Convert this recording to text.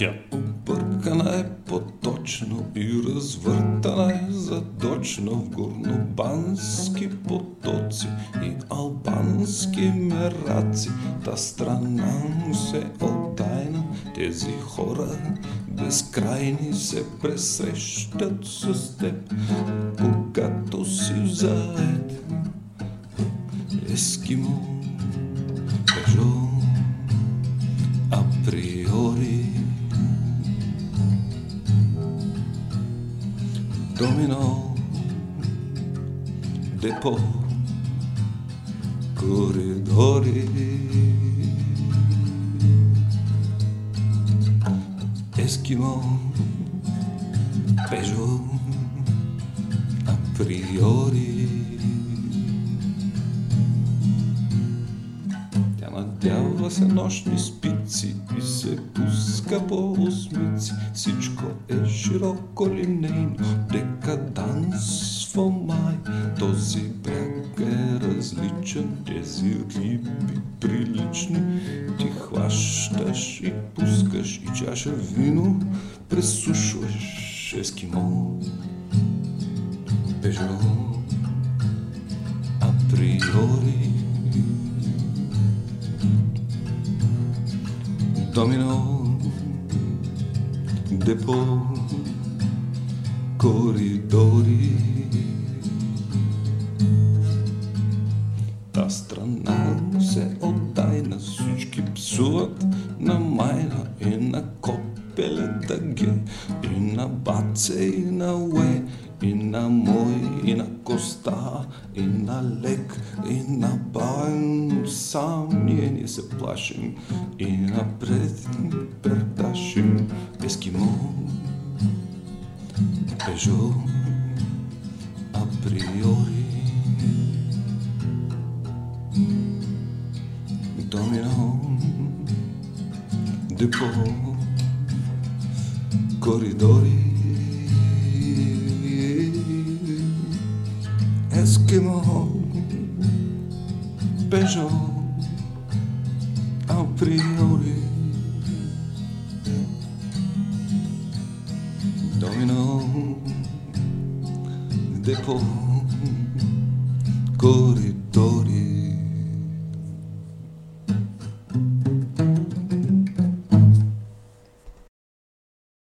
Тя объркана е поточно и развъртана е задочно в горнобански потоци и албански мераци. Та страна му се оттайна, тези хора безкрайни се пресрещат с теб, когато си заед. Ескимо domino de po corridori Eskimo peggio a priori. Надява се нощни спици и се пуска по осмици. Всичко е широко линейно, декаданс в май. Този бряг е различен, тези риби прилични. Ти хващаш и пускаш и чаша вино пресушваш ескимо. Пежо, Domino, депо, коридори. Та страна му се отдай на всички псуват на майна и на копеле дъге и на баце и на уе и на мой и на уста И налег, и напаем Сомнения заплачем И напред продашим Эскимо. Пежо Априори. Домино Депо Коридори. Eskimo Peugeot a priori. Domino Depo Corridori